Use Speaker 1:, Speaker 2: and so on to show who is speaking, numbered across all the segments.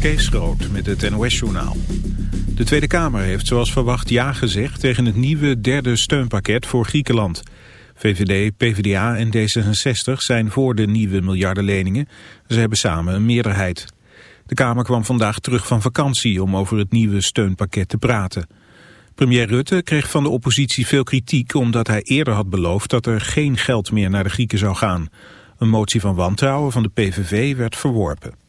Speaker 1: Kees Groot met het NOS-journaal. De Tweede Kamer heeft zoals verwacht ja gezegd tegen het nieuwe derde steunpakket voor Griekenland. VVD, PvdA en D66 zijn voor de nieuwe miljardenleningen. Ze hebben samen een meerderheid. De Kamer kwam vandaag terug van vakantie om over het nieuwe steunpakket te praten. Premier Rutte kreeg van de oppositie veel kritiek omdat hij eerder had beloofd dat er geen geld meer naar de Grieken zou gaan. Een motie van wantrouwen van de PVV werd verworpen.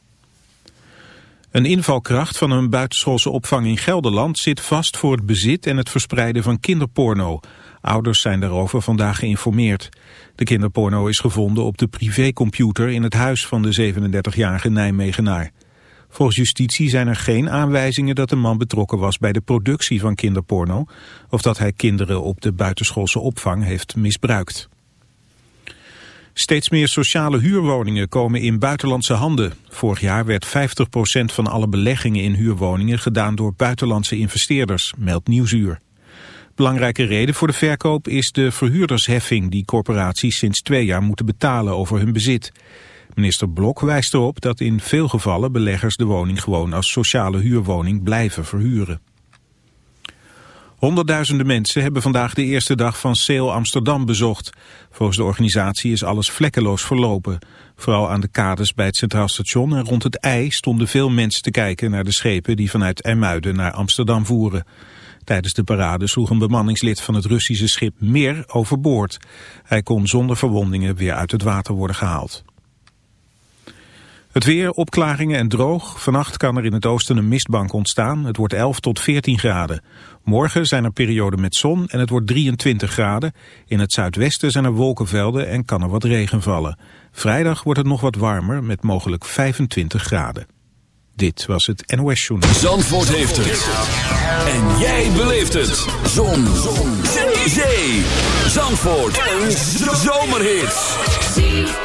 Speaker 1: Een invalkracht van een buitenschoolse opvang in Gelderland zit vast voor het bezit en het verspreiden van kinderporno. Ouders zijn daarover vandaag geïnformeerd. De kinderporno is gevonden op de privécomputer in het huis van de 37-jarige Nijmegenaar. Volgens justitie zijn er geen aanwijzingen dat de man betrokken was bij de productie van kinderporno of dat hij kinderen op de buitenschoolse opvang heeft misbruikt. Steeds meer sociale huurwoningen komen in buitenlandse handen. Vorig jaar werd 50% van alle beleggingen in huurwoningen gedaan door buitenlandse investeerders, meldt Nieuwsuur. Belangrijke reden voor de verkoop is de verhuurdersheffing die corporaties sinds twee jaar moeten betalen over hun bezit. Minister Blok wijst erop dat in veel gevallen beleggers de woning gewoon als sociale huurwoning blijven verhuren. Honderdduizenden mensen hebben vandaag de eerste dag van Sail Amsterdam bezocht. Volgens de organisatie is alles vlekkeloos verlopen. Vooral aan de kades bij het Centraal Station en rond het IJ stonden veel mensen te kijken naar de schepen die vanuit Ermuiden naar Amsterdam voeren. Tijdens de parade sloeg een bemanningslid van het Russische schip meer overboord. Hij kon zonder verwondingen weer uit het water worden gehaald. Het weer, opklaringen en droog. Vannacht kan er in het oosten een mistbank ontstaan. Het wordt 11 tot 14 graden. Morgen zijn er perioden met zon en het wordt 23 graden. In het zuidwesten zijn er wolkenvelden en kan er wat regen vallen. Vrijdag wordt het nog wat warmer met mogelijk 25 graden. Dit was het NOS Journal.
Speaker 2: Zandvoort heeft het. En jij beleeft het. Zon. zon. Zee. Zandvoort. Een zomerhit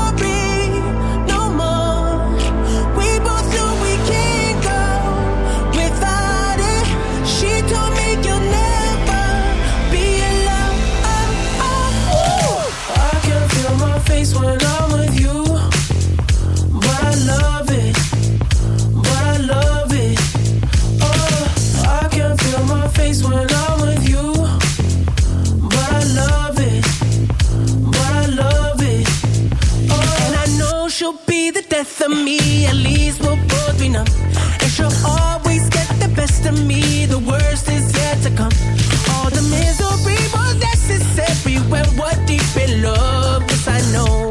Speaker 3: love, yes I
Speaker 2: know.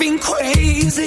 Speaker 4: Been crazy,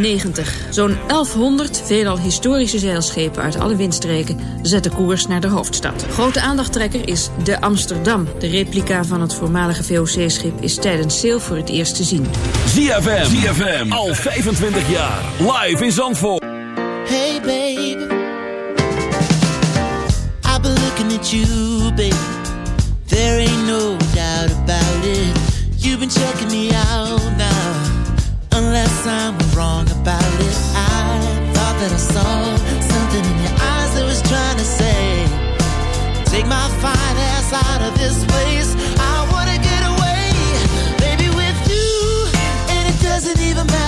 Speaker 5: 90. Zo'n 1100 veelal historische zeilschepen uit alle windstreken zetten koers naar de hoofdstad. Grote aandachttrekker is de Amsterdam. De replica van het voormalige VOC-schip is tijdens Sail voor het eerst te zien.
Speaker 2: ZFM. ZFM. Al 25 jaar. Live in Zandvoort.
Speaker 6: Hey babe, I've been looking at you, babe. There ain't no doubt about it. You've been checking me out now, unless I'm wrong about it. I thought that I saw something in your eyes that was trying to say, Take my fine ass out of this place. I wanna get away, baby, with you, and it doesn't even matter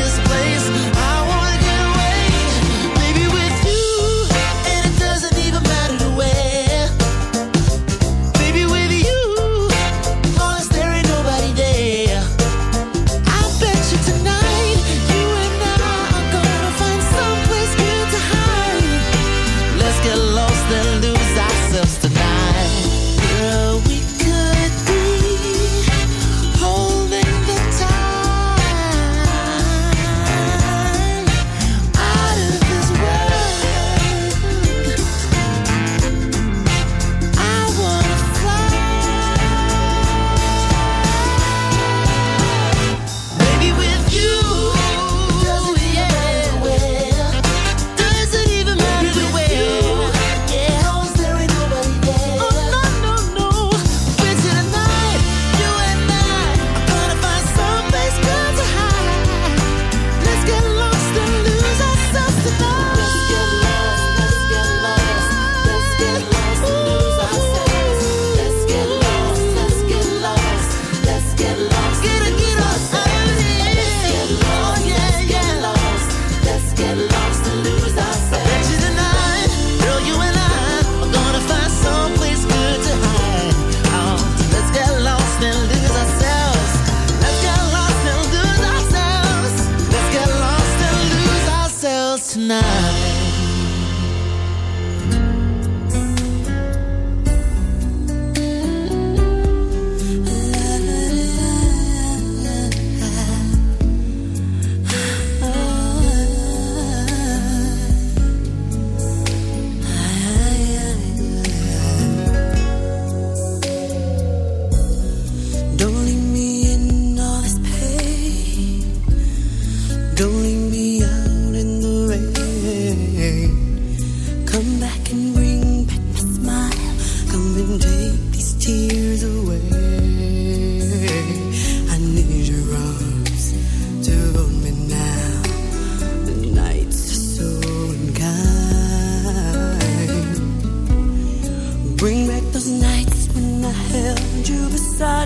Speaker 7: held you beside.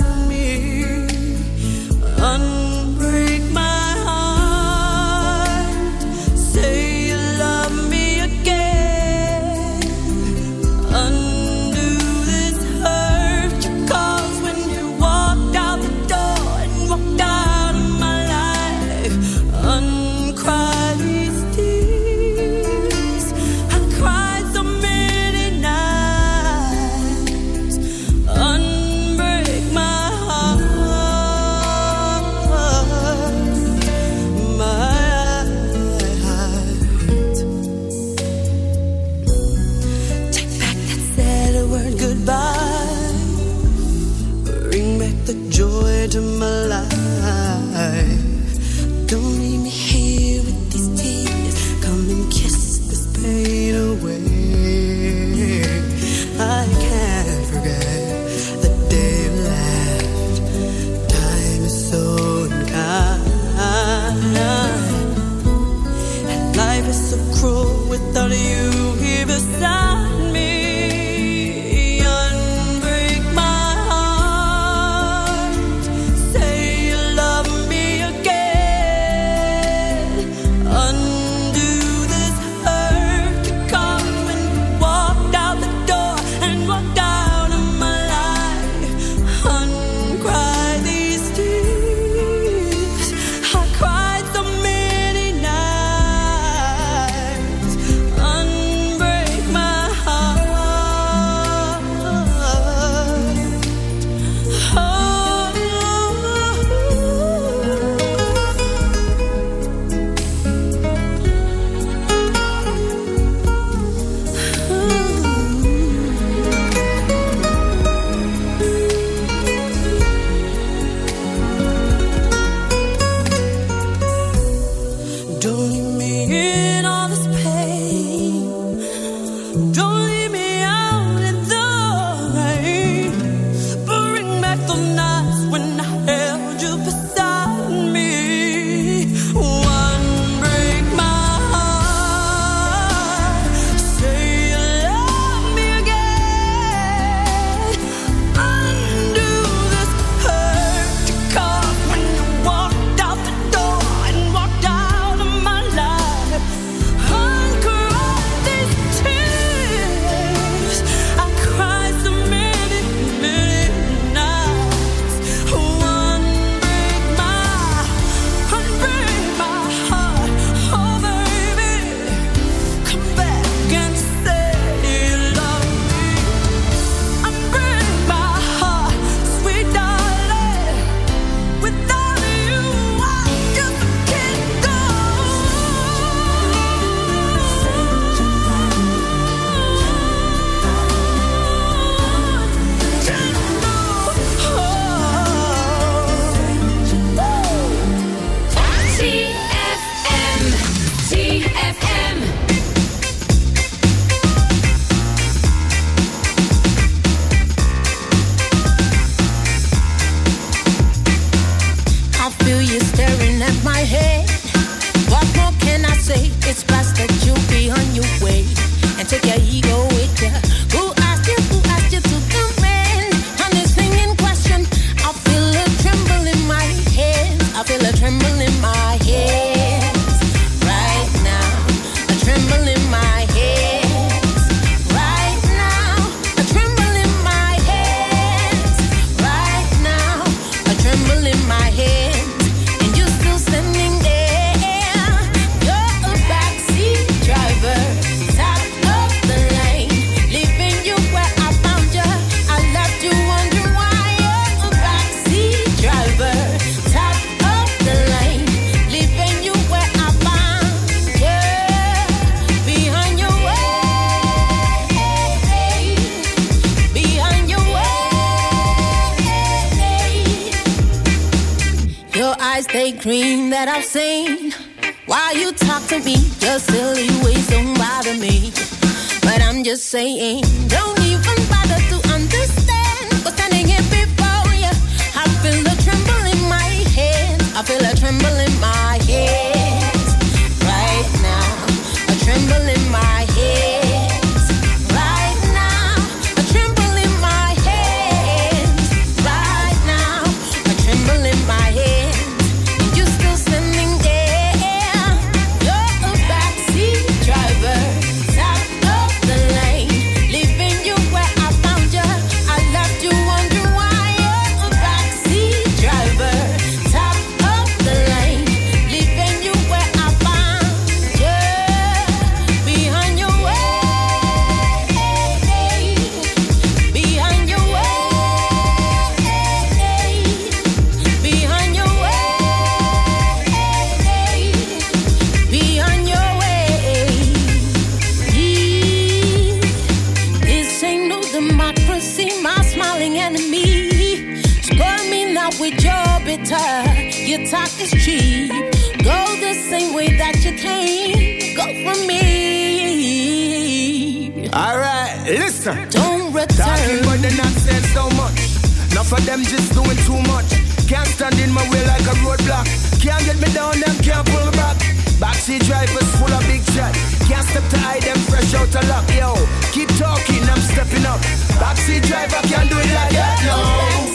Speaker 6: saying enemy. Spur me now with your bitter. Your talk is cheap. Go the same way that you came. Go for me.
Speaker 8: All right, listen.
Speaker 6: Don't return.
Speaker 8: Talking about the nonsense so much. Enough of them just doing too much. Can't stand in my way like a roadblock. Can't get me down, them can't pull back. Backseat drivers full of big shots. Can't step to hide them fresh out of luck, yo. Keep talking, I'm stepping up. Backseat driver can't do it like that, no.